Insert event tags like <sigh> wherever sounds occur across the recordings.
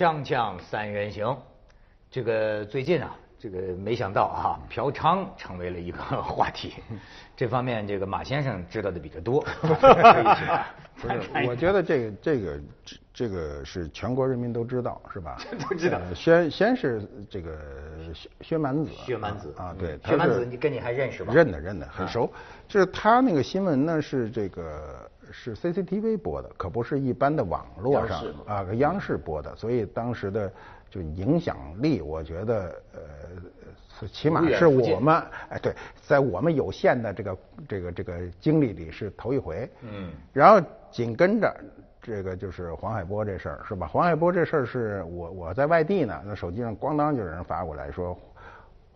锵锵三人行，这个最近啊，这个没想到啊，嫖娼成为了一个话题。<laughs> 这方面，这个马先生知道的比较多。不是，<laughs> 我觉得这个这个这这个是全国人民都知道，是吧？都知道。先先是这个薛薛蛮子。薛蛮子啊，对。薛蛮子，你跟你还认识吗？认得认得，很熟。就是他那个新闻呢，是这个是 CCTV 播的，可不是一般的网络上啊，央视播的，所以当时的就影响力，我觉得呃，起码是我们哎对，在我们有限的这个这个这个经历里是头一回。嗯。然后。紧跟着这个就是黄海波这事儿是吧？黄海波这事儿是我我在外地呢，那手机上咣当就有人发过来说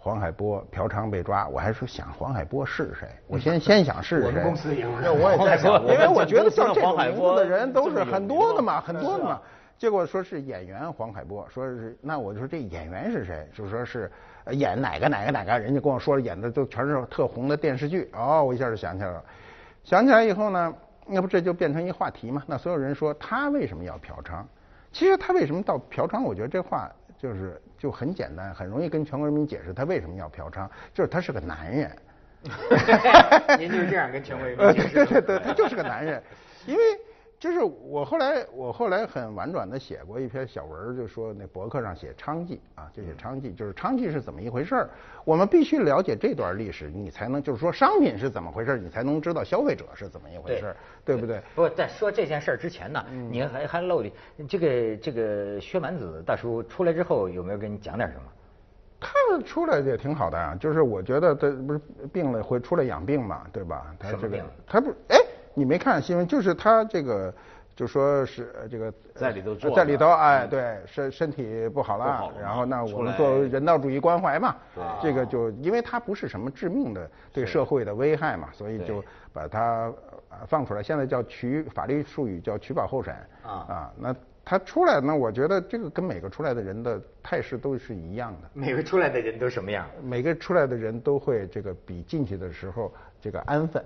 黄海波嫖娼被抓，我还说想黄海波是谁？我先先想是谁？我们公司也有。那我也在想，因为我觉得像这种名字的人都是很多的嘛，很多的嘛。结果说是演员黄海波，说是那我就说这演员是谁？就说是演哪个哪个哪个，人家跟我说演的都全是特红的电视剧。哦，我一下就想起来了。想起来以后呢？那不这就变成一话题嘛？那所有人说他为什么要嫖娼？其实他为什么到嫖娼？我觉得这话就是就很简单，很容易跟全国人民解释他为什么要嫖娼，就是他是个男人。<laughs> 您就是这样跟全国人民解释？<laughs> 对对对，他就是个男人，因为。就是我后来，我后来很婉转的写过一篇小文，就说那博客上写娼妓啊，就写娼妓，就是娼妓是怎么一回事儿。我们必须了解这段历史，你才能就是说商品是怎么回事儿，你才能知道消费者是怎么一回事儿，对不对？不，在说这件事儿之前呢，你还还漏了这个这个薛蛮子大叔出来之后有没有跟你讲点什么？他出来也挺好的啊，就是我觉得他不是病了会出来养病嘛，对吧？什么病？他不哎。你没看新闻，就是他这个，就说是这个在里头，在里头哎，对身身体不好了，然后那我们做人道主义关怀嘛，这个就因为他不是什么致命的对社会的危害嘛，所以就把他放出来，现在叫取法律术语叫取保候审。啊。啊，那他出来呢我觉得这个跟每个出来的人的态势都是一样的，每个出来的人都什么样？每个出来的人都会这个比进去的时候。这个安分，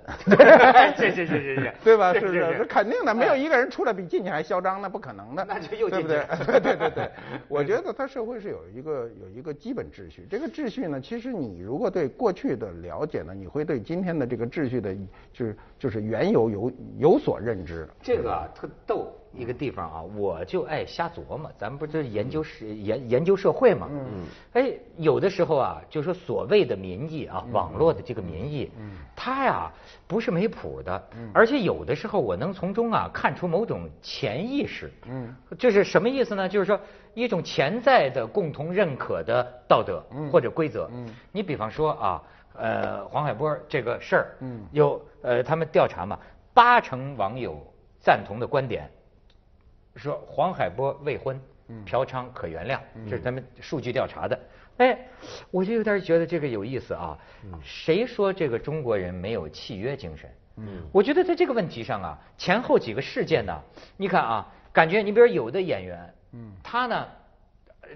谢谢谢谢谢，<laughs> 对吧？是不是？是肯定的，没有一个人出来比进去还嚣张，那不可能的。那就又对不对？对对对对，<laughs> 我觉得他社会是有一个有一个基本秩序。这个秩序呢，其实你如果对过去的了解呢，你会对今天的这个秩序的，就是就是缘由有有所认知。这个特逗。一个地方啊，我就爱瞎琢磨。咱们不就是研究社研研究社会嘛？嗯。哎，有的时候啊，就说所谓的民意啊，网络的这个民意，嗯，它呀不是没谱的，嗯，而且有的时候我能从中啊看出某种潜意识，嗯，就是什么意思呢？就是说一种潜在的共同认可的道德或者规则。嗯。你比方说啊，呃，黄海波这个事儿，嗯，有呃，他们调查嘛，八成网友赞同的观点。说黄海波未婚，嫖娼可原谅，这是咱们数据调查的。哎，我就有点觉得这个有意思啊。谁说这个中国人没有契约精神？嗯，我觉得在这个问题上啊，前后几个事件呢，你看啊，感觉你比如有的演员，嗯，他呢，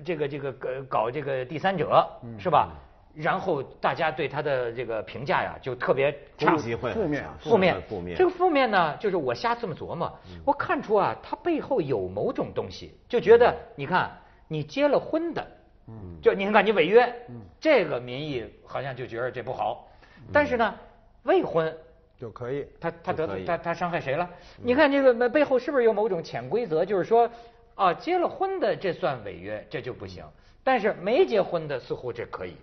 这个这个搞搞这个第三者，是吧？然后大家对他的这个评价呀，就特别差，负面，负面，负面。这个负面呢，就是我瞎这么琢磨，我看出啊，他背后有某种东西，就觉得你看，你结了婚的，嗯，就你看你违约，嗯，这个民意好像就觉得这不好，但是呢，未婚就可以，他他得他他伤害谁了？你看这个背后是不是有某种潜规则？就是说，啊，结了婚的这算违约，这就不行，但是没结婚的似乎这可以。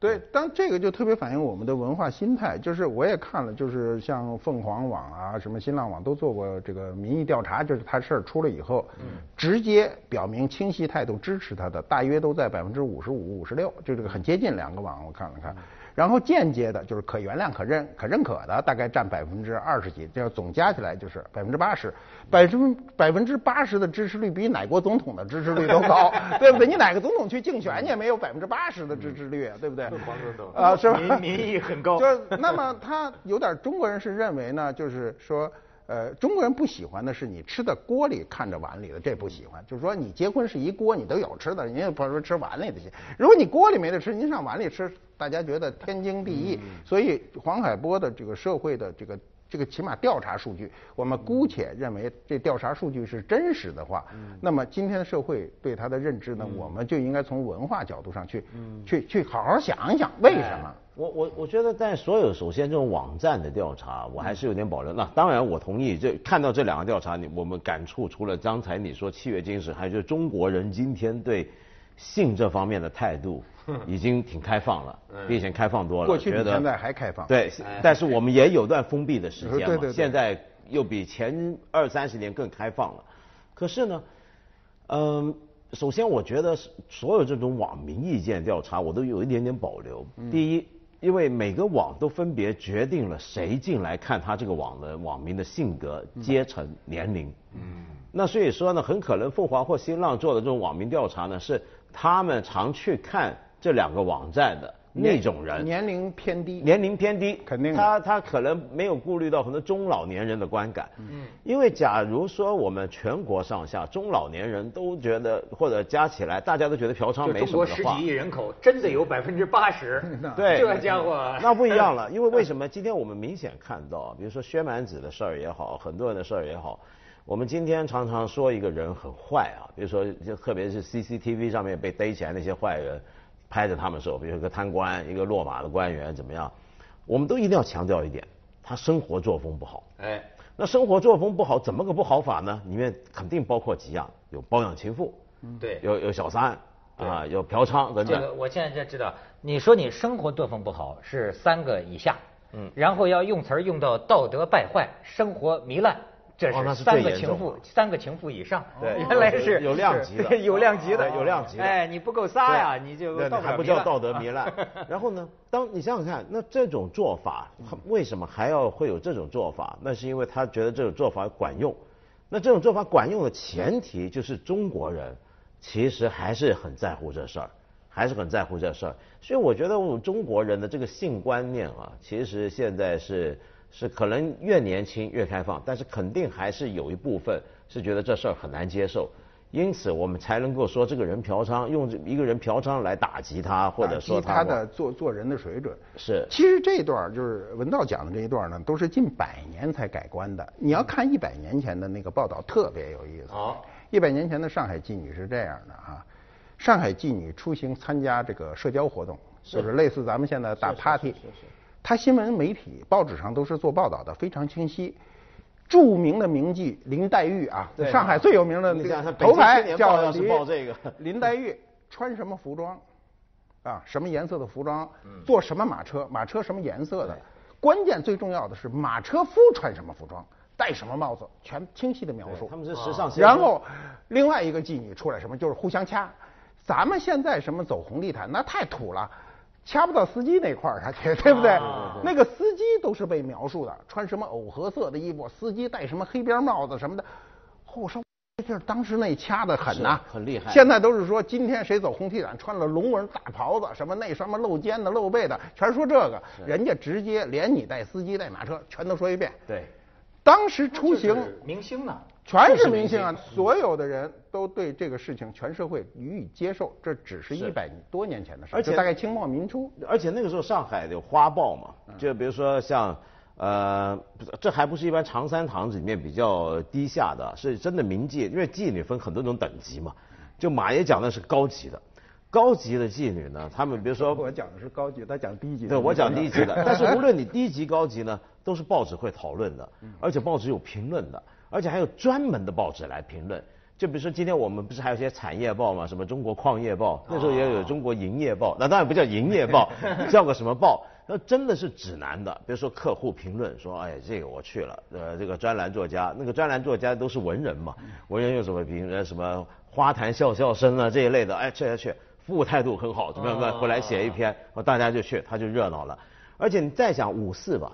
对，当这个就特别反映我们的文化心态。就是我也看了，就是像凤凰网啊、什么新浪网都做过这个民意调查，就是他事儿出了以后，直接表明清晰态度支持他的，大约都在百分之五十五、五十六，就这个很接近两个网，我看了看。然后间接的，就是可原谅、可认、可认可的，大概占百分之二十几，这样总加起来就是百分之八十，百分百分之八十的支持率比哪国总统的支持率都高，<laughs> 对不对？你哪个总统去竞选，你也没有百分之八十的支持率，对不对？啊，是吧？民民意很高。就那么他有点中国人是认为呢，就是说。呃，中国人不喜欢的是你吃的锅里看着碗里的，这不喜欢。就是说，你结婚是一锅，你都有吃的，你也不说吃碗里的去。如果你锅里没得吃，您上碗里吃，大家觉得天经地义。所以黄海波的这个社会的这个这个起码调查数据，我们姑且认为这调查数据是真实的话，那么今天的社会对它的认知呢，我们就应该从文化角度上去，去去好好想一想为什么。我我我觉得在所有首先这种网站的调查，我还是有点保留。那当然我同意，这看到这两个调查，你我们感触除了刚才你说契约精神，还有就是中国人今天对性这方面的态度。<laughs> 已经挺开放了，比以前开放多了。过去比现在还开放。对，但是我们也有段封闭的时间嘛。现在又比前二三十年更开放了。可是呢，嗯，首先我觉得所有这种网民意见调查，我都有一点点保留。第一，因为每个网都分别决定了谁进来看他这个网的网民的性格、阶层、年龄。嗯。那所以说呢，很可能凤凰或新浪做的这种网民调查呢，是他们常去看。这两个网站的那种人，年龄偏低，年龄偏低，肯定他他可能没有顾虑到很多中老年人的观感。嗯，因为假如说我们全国上下中老年人都觉得，或者加起来大家都觉得嫖娼没什么的话，中国十几亿人口真的有百分之八十，<laughs> <laughs> 对，这家伙那不一样了。<laughs> 因为为什么今天我们明显看到，比如说薛蛮子的事儿也好，很多人的事儿也好，我们今天常常说一个人很坏啊，比如说就特别是 CCTV 上面被逮起来那些坏人。拍着他们说，比如一个贪官，一个落马的官员怎么样？我们都一定要强调一点，他生活作风不好。哎，那生活作风不好，怎么个不好法呢？里面肯定包括几样，有包养情妇，对，有有小三，啊，有嫖娼等等。这个我现在就知道，你说你生活作风不好是三个以下，嗯，然后要用词儿用到道德败坏，生活糜烂。这是三个情妇，三个情妇以上，对原来是有量级的，<laughs> 有量级的，有量级的。哎，你不够仨呀，你就还不叫道德糜烂。<laughs> 然后呢，当你想想看，那这种做法，为什么还要会有这种做法？那是因为他觉得这种做法管用。那这种做法管用的前提就是中国人其实还是很在乎这事儿，还是很在乎这事儿。所以我觉得我们中国人的这个性观念啊，其实现在是。是可能越年轻越开放，但是肯定还是有一部分是觉得这事儿很难接受，因此我们才能够说这个人嫖娼，用一个人嫖娼来打击他，或者说他的做做人的水准。是。其实这一段就是文道讲的这一段呢，都是近百年才改观的。你要看一百年前的那个报道，特别有意思。好，一百年前的上海妓女是这样的啊，上海妓女出行参加这个社交活动，就是类似咱们现在大 party。他新闻媒体报纸上都是做报道的，非常清晰。著名的名妓林黛玉啊，上海最有名的头牌叫林 <laughs> 林黛玉，穿什么服装啊？什么颜色的服装？坐什么马车？马车什么颜色的？关键最重要的是马车夫穿什么服装？戴什么帽子？全清晰的描述。他们是时尚。然后另外一个妓女出来什么？就是互相掐。咱们现在什么走红地毯？那太土了。掐不到司机那块儿 <laughs> 上去，对不对？那个司机都是被描述的，穿什么藕荷色的衣服，司机戴什么黑边帽子什么的。后生这儿当时那掐的狠呐，很厉害。现在都是说今天谁走红地毯，穿了龙纹大袍子，什么那什么露肩的、露背的，全说这个。人家直接连你带司机带马车，全都说一遍。对，当时出行明星呢。全是明星啊！所有的人都对这个事情，全社会予以接受。这只是一百多年前的事，而且大概清末民初。而且那个时候上海有花报嘛，就比如说像呃，这还不是一般长三堂子里面比较低下的，是真的名妓，因为妓女分很多种等级嘛。就马爷讲的是高级的，高级的妓女呢，他们比如说我讲的是高级，他讲低级。对，我讲低级的。但是无论你低级高级呢，都是报纸会讨论的，而且报纸有评论的。而且还有专门的报纸来评论，就比如说今天我们不是还有些产业报嘛，什么中国矿业报，那时候也有中国营业报，那当然不叫营业报，<laughs> 叫个什么报？那真的是指南的，比如说客户评论说，哎，这个我去了，呃，这个专栏作家，那个专栏作家都是文人嘛，文人用什么评呃？什么花坛笑笑声啊这一类的，哎，去去，服务态度很好，怎么样？回来写一篇，大家就去，他就热闹了。而且你再想五四吧，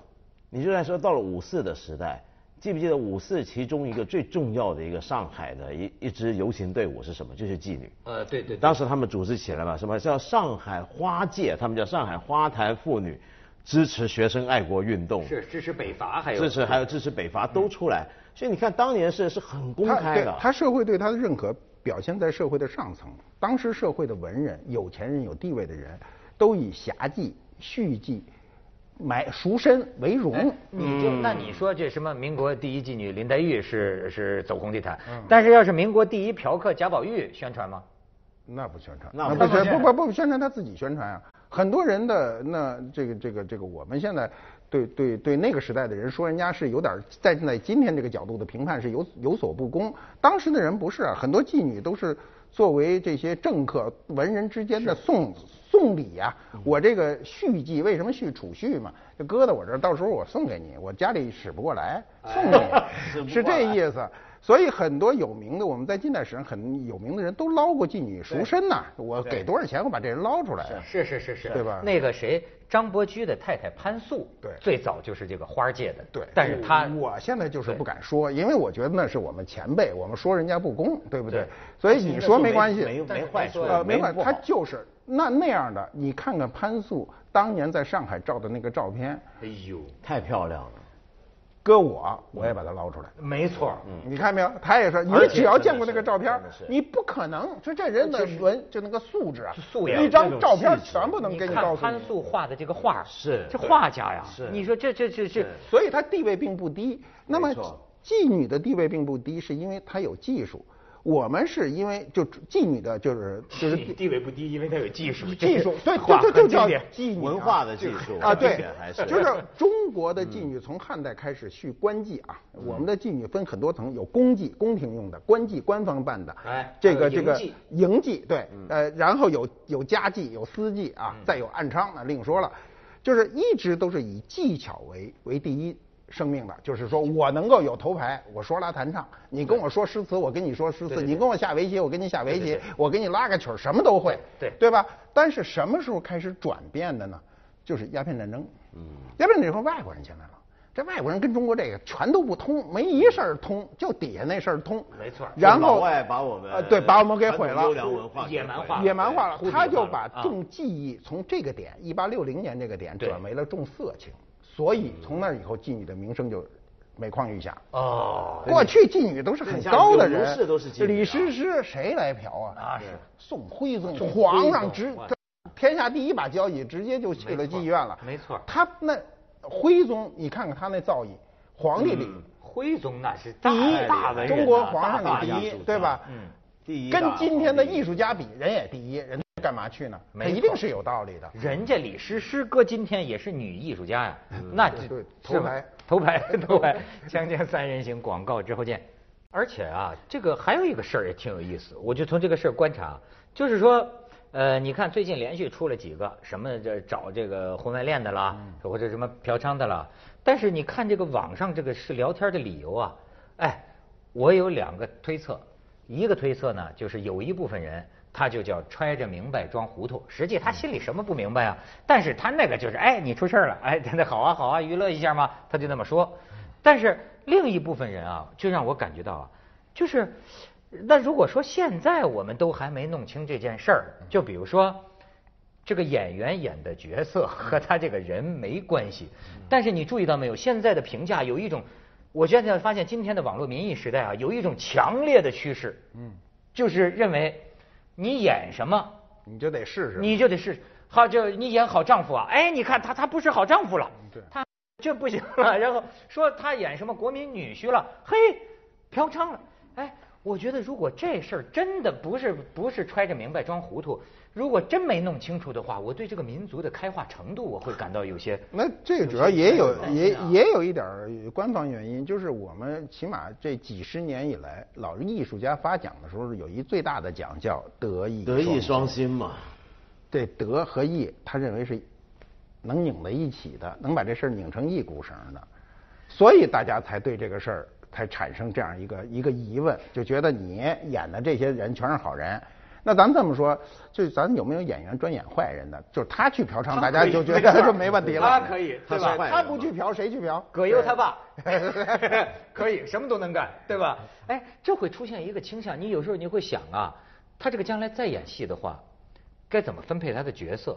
你就在说到了五四的时代。记不记得五四其中一个最重要的一个上海的一一支游行队伍是什么？就是妓女。呃，对对。当时他们组织起来了，什么叫上海花界？他们叫上海花坛妇女，支持学生爱国运动。是支持北伐，还有支持还有支持北伐都出来。所以你看，当年是是很公开的。他社会对他的认可表现在社会的上层。当时社会的文人、有钱人、有地位的人都以侠妓、续妓。买赎身为荣。你就那你说这什么民国第一妓女林黛玉是是走红地毯，但是要是民国第一嫖客贾宝玉宣传吗？那不宣传，那不宣不不不宣传他自己宣传啊。很多人的那这个这个这个我们现在对对对那个时代的人说人家是有点在在今天这个角度的评判是有有所不公。当时的人不是啊，很多妓女都是作为这些政客文人之间的送。送礼呀，我这个续妓为什么续储蓄嘛？就搁在我这儿，到时候我送给你，我家里使不过来，送你，<laughs> 是这意思。所以很多有名的，我们在近代史上很有名的人都捞过妓女赎身呐。我给多少钱，我把这人捞出来。是是是是，对吧？那个谁，张伯驹的太太潘素，对，最早就是这个花界的。对，但是他，我现在就是不敢说，因为我觉得那是我们前辈，我们说人家不公，对不对？所以你说没关系，没没坏处，呃，没坏，他就是那那样的。你看看潘素当年在上海照的那个照片，哎呦，太漂亮了。搁我，我也把它捞出来。没错，你看没有？他也说，你只要见过那个照片，你不可能说这人的文就那个素质啊，素养，一张照片全部能给你告诉。潘素画的这个画是这画家呀，是你说这这这这，所以他地位并不低。那么妓女的地位并不低，是因为她有技术。我们是因为就妓女的，就是就是 <laughs> 地位不低，因为她有技术。技术 <laughs> 对，就就叫妓女文化的技术啊，对，就是中国的妓女从汉代开始续官妓啊。我们的妓女分很多层，有公妓，宫廷用的；官妓，官方办的。哎，这个这个营妓，对，呃，然后有有家妓，有私妓啊，再有暗娼，那另说了。就是一直都是以技巧为为第一。生命的，就是说我能够有头牌，我说拉弹唱，你跟我说诗词，我跟你说诗词，你跟我下围棋，我跟你下围棋，我给你拉个曲儿，什么都会，对对。吧？但是什么时候开始转变的呢？就是鸦片战争，嗯，鸦片战争外国人进来了，这外国人跟中国这个全都不通，没一事儿通，就底下那事儿通，没错。然后外把我们，对，把我们给毁了，优良文化野蛮化，野蛮化了，他就把重技艺从这个点，一八六零年这个点转为了重色情。所以从那以后，妓女的名声就每况愈下。哦，过去妓女都是很高的人，李师师谁来嫖啊？啊是宋徽宗，皇上直天下第一把交椅，直接就去了妓院了。没错，他那徽宗，你看看他那造诣，皇帝里徽宗那是第一大文人，中国皇上第一，对吧？嗯，第一，跟今天的艺术家比，人也第一人。干嘛去呢？他一定是有道理的。人家李师师搁今天也是女艺术家呀，那对头牌头牌 <laughs> 头牌。锵锵三人行，广告之后见。而且啊，这个还有一个事儿也挺有意思，我就从这个事儿观察，就是说，呃，你看最近连续出了几个什么这找这个婚外恋的啦，或者什么嫖娼的啦，但是你看这个网上这个是聊天的理由啊，哎，我有两个推测，一个推测呢，就是有一部分人。他就叫揣着明白装糊涂，实际他心里什么不明白啊？但是他那个就是，哎，你出事了，哎，那好啊好啊，娱乐一下嘛，他就那么说。但是另一部分人啊，就让我感觉到啊，就是，那如果说现在我们都还没弄清这件事儿，就比如说这个演员演的角色和他这个人没关系，但是你注意到没有？现在的评价有一种，我现在发现今天的网络民意时代啊，有一种强烈的趋势，嗯，就是认为。你演什么，你就得试试，你就得试。好，就你演好丈夫啊，哎，你看他他不是好丈夫了，对，他这不行了。然后说他演什么国民女婿了，嘿，嫖娼了。哎，我觉得如果这事儿真的不是不是揣着明白装糊涂。如果真没弄清楚的话，我对这个民族的开化程度，我会感到有些。<laughs> 那这个主要也有也也有一点官方原因，就是我们起码这几十年以来，老艺术家发奖的时候，有一最大的奖叫德艺德艺双馨嘛。对德和艺，他认为是能拧在一起的，能把这事儿拧成一股绳的，所以大家才对这个事儿才产生这样一个一个疑问，就觉得你演的这些人全是好人。那咱这么说，就咱有没有演员专演坏人的？就是他去嫖娼，大家就觉得就没问题了。他可以，对吧？他不去嫖，谁去嫖？葛优他爸 <laughs> 可以，什么都能干，对吧？哎，这会出现一个倾向。你有时候你会想啊，他这个将来再演戏的话，该怎么分配他的角色？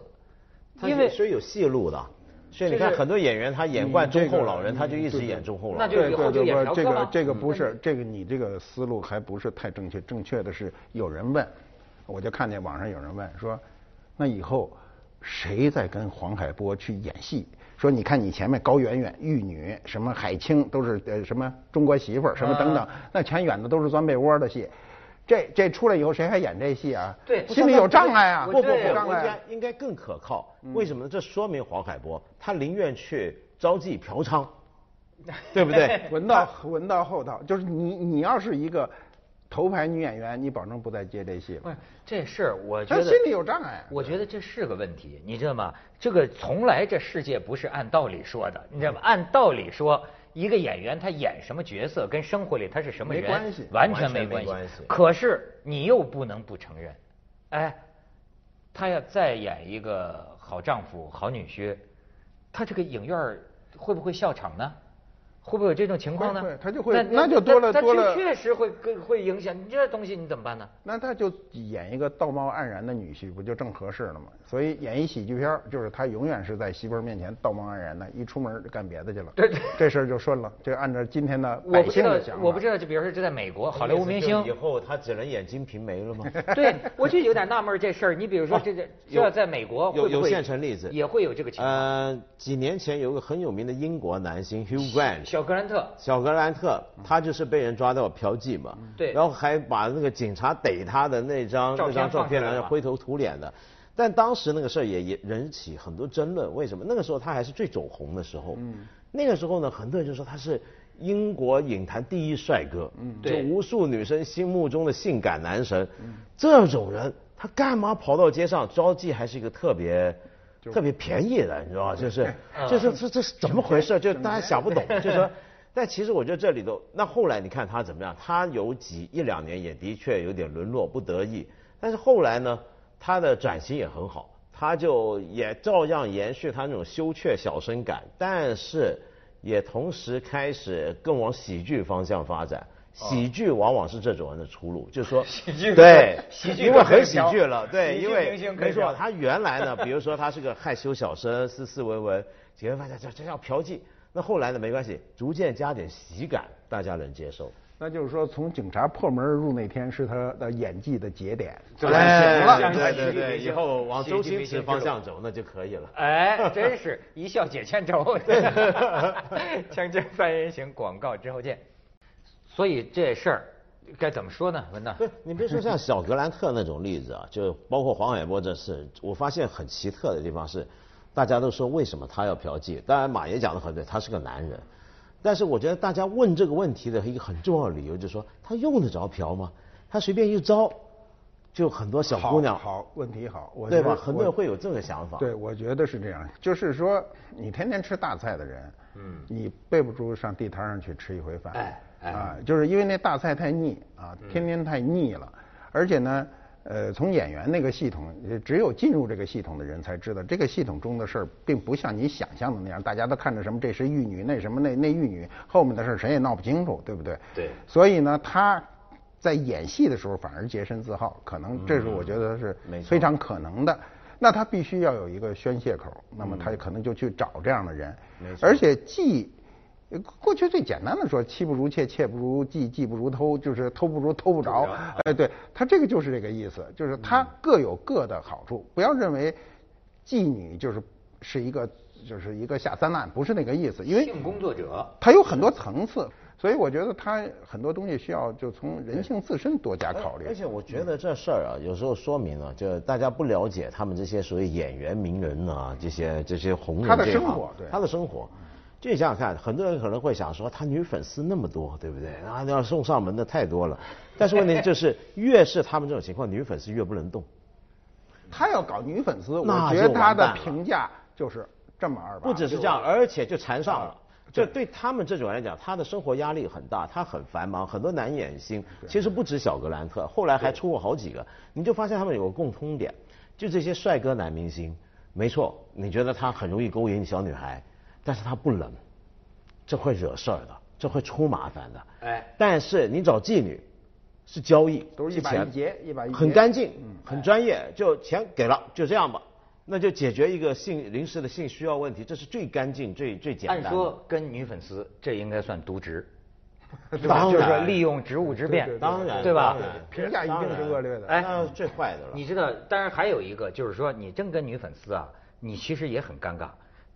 因为所以有戏路的。所以你看，很多演员他演惯忠厚老人，他就一直演忠厚老人。那就以后就演这个这个不是这个你这个思路还不是太正确。正确的是有人问。我就看见网上有人问说，那以后谁在跟黄海波去演戏？说你看你前面高圆圆、玉女、什么海清都是呃什么中国媳妇儿什么等等，那全演的都是钻被窝的戏。这这出来以后谁还演这戏啊？对，心里有障碍啊！不不不，应该应该更可靠。为什么呢？这说明黄海波他宁愿去招妓嫖娼，<laughs> 对不对？<laughs> 文到文到后道，就是你你要是一个。头牌女演员，你保证不再接这戏了？不是这事，我觉得心里有障碍。我觉得这是个问题，你知道吗？这个从来这世界不是按道理说的，你知道吗？按道理说，一个演员他演什么角色，跟生活里他是什么人，完全没关系。可是你又不能不承认，哎，他要再演一个好丈夫、好女婿，他这个影院会不会笑场呢？会不会有这种情况呢？会，他就会，那就多了多了。确实会跟会影响，你这东西你怎么办呢？那他就演一个道貌岸然的女婿，不就正合适了吗？所以演一喜剧片，就是他永远是在媳妇儿面前道貌岸然的，一出门就干别的去了。对，这事儿就顺了。就按照今天的百姓的想法，我不知道，就比如说这在美国，好莱坞明星以后他只能演《金瓶梅》了吗？<laughs> 对，我就有点纳闷这事儿。你比如说这这，要在美国有有现成例子，也会有这个情况。呃，几年前有个很有名的英国男星 Hugh Grant，小格兰特，小。格兰特，他就是被人抓到嫖妓嘛，对，然后还把那个警察逮他的那张那张照片来灰头土脸的，但当时那个事儿也也引起很多争论，为什么？那个时候他还是最走红的时候，嗯，那个时候呢，很多人就说他是英国影坛第一帅哥，嗯，就无数女生心目中的性感男神，嗯，这种人他干嘛跑到街上招妓，还是一个特别特别便宜的，你知道吧？就是就是这这是怎么回事？就大家想不懂，<laughs> 就说。但其实我觉得这里头，那后来你看他怎么样？他有几一两年也的确有点沦落不得意，但是后来呢，他的转型也很好，他就也照样延续他那种羞怯小生感，但是也同时开始更往喜剧方向发展。喜剧往往是这种人的出路，就是说，对，喜剧因为很喜剧了，对，因为没错，他原来呢，比如说他是个害羞小生，斯斯文文，结果发现这这叫嫖妓。那后来呢？没关系，逐渐加点喜感，大家能接受。那就是说，从警察破门而入那天是他的演技的节点，就行了。对对对，以后往周星驰方向走，那就可以了。哎，真是一笑解千愁。<laughs> 锵锵三人行，广告之后见。所以这事儿该怎么说呢？文道，不，你别说像小格兰特那种例子啊，就包括黄海波这事，我发现很奇特的地方是。大家都说为什么他要嫖妓？当然马爷讲的很对，他是个男人。但是我觉得大家问这个问题的一个很重要的理由就是说，他用得着嫖吗？他随便一招，就很多小姑娘。好，问题好，我对吧？很多人会有这个想法。对，我觉得是这样。就是说，你天天吃大菜的人，嗯，你备不住上地摊上去吃一回饭。哎，啊，就是因为那大菜太腻啊，天天太腻了，而且呢。呃，从演员那个系统，只有进入这个系统的人才知道，这个系统中的事儿并不像你想象的那样，大家都看着什么这是玉女，那什么那那玉女，后面的事谁也闹不清楚，对不对？对。所以呢，他在演戏的时候反而洁身自好，可能这是我觉得是非常可能的。那他必须要有一个宣泄口，那么他可能就去找这样的人，而且既。过去最简单的说，妻不如妾，妾不如妓，妓不如偷，就是偷不如偷不着。哎，对他这个就是这个意思，就是他各有各的好处。不要认为妓女就是是一个就是一个下三滥，不是那个意思。因为性工作者，他有很多层次，所以我觉得他很多东西需要就从人性自身多加考虑。而且我觉得这事儿啊，有时候说明了，就大家不了解他们这些所谓演员名人啊，这些这些红人他的生活，对他的生活。就你想想看，很多人可能会想说，他女粉丝那么多，对不对？啊，要送上门的太多了。但是问题就是，越是他们这种情况，女粉丝越不能动。他要搞女粉丝，我觉得他的评价就是这么二。不只是这样，而且就缠上了。这对他们这种来讲，他的生活压力很大，他很繁忙，很多男演星，其实不止小格兰特，后来还出过好几个。你就发现他们有个共通点，就这些帅哥男明星，没错，你觉得他很容易勾引小女孩。但是他不冷，这会惹事儿的，这会出麻烦的。哎，但是你找妓女，是交易，都是一把一结，一把一很干净，很专业，就钱给了，就这样吧，那就解决一个性临时的性需要问题，这是最干净、最最简单。按说跟女粉丝，这应该算渎职。<laughs> 当就是利用职务之便，当然对吧评价一定是恶劣的。哎最坏的了。你知道，当然还有一个就是说，你真跟女粉丝啊，你其实也很尴尬。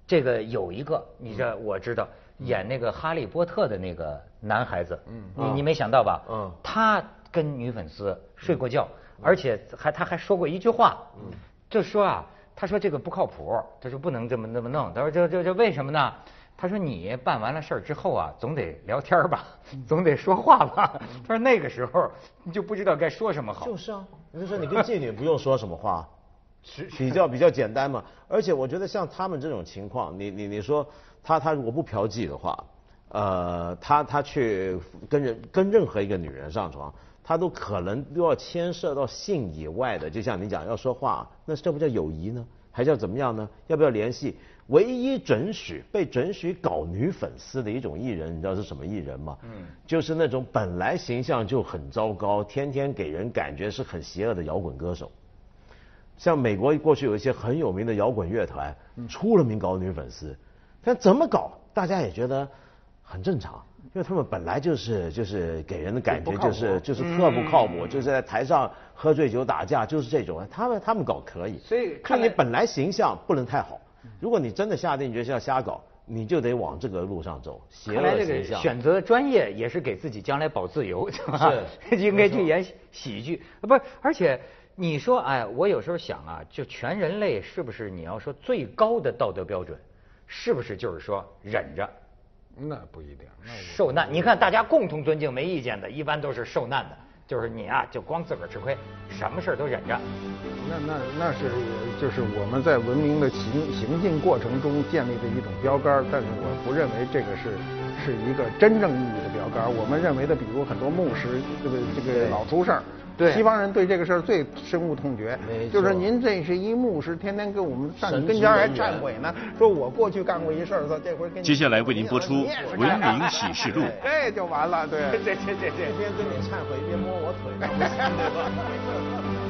这个有一个，你这我知道，演那个哈利波特的那个男孩子，嗯，你你没想到吧？嗯。他跟女粉丝睡过觉，而且还他还说过一句话，嗯，就说啊，他说这个不靠谱，他说不能这么那么弄，他说这这这为什么呢？他说你办完了事儿之后啊，总得聊天吧，总得说话吧。他说那个时候你就不知道该说什么好。就是啊，我就说你跟妓女不用说什么话，是比较比较简单嘛。而且我觉得像他们这种情况，你你你说他他如果不嫖妓的话，呃，他他去跟人跟任何一个女人上床，他都可能都要牵涉到性以外的，就像你讲要说话，那这不叫友谊呢？还叫怎么样呢？要不要联系？唯一准许被准许搞女粉丝的一种艺人，你知道是什么艺人吗？嗯，就是那种本来形象就很糟糕，天天给人感觉是很邪恶的摇滚歌手。像美国过去有一些很有名的摇滚乐团，出了名搞女粉丝，但怎么搞，大家也觉得很正常，因为他们本来就是就是给人的感觉就是就是特不靠谱，就是在台上喝醉酒打架，就是这种，他们他们搞可以，所以看你本来形象不能太好，如果你真的下定决心要瞎搞，你就得往这个路上走，邪恶形象。选择专业也是给自己将来保自由，是吧？是 <laughs> 应该去演喜剧，啊不是？而且你说，哎，我有时候想啊，就全人类是不是你要说最高的道德标准，是不是就是说忍着那不一定，那受难？你看大家共同尊敬没意见的，一般都是受难的，就是你啊，就光自个儿吃亏，什么事儿都忍着。那那那是就是我们在文明的行行进过程中建立的一种标杆，但是我不认为这个是是一个真正意义的标杆。我们认为的，比如很多牧师，这个这个老出事儿。对西方人对这个事儿最深恶痛绝就是您这是一牧师，天天跟我们上你跟前儿还忏悔呢，说我过去干过一事儿，说这回跟接下来为您播出文明启示录》。<laughs> 这就完了，对。这这这这一边跟你忏悔，一边摸我腿？<laughs>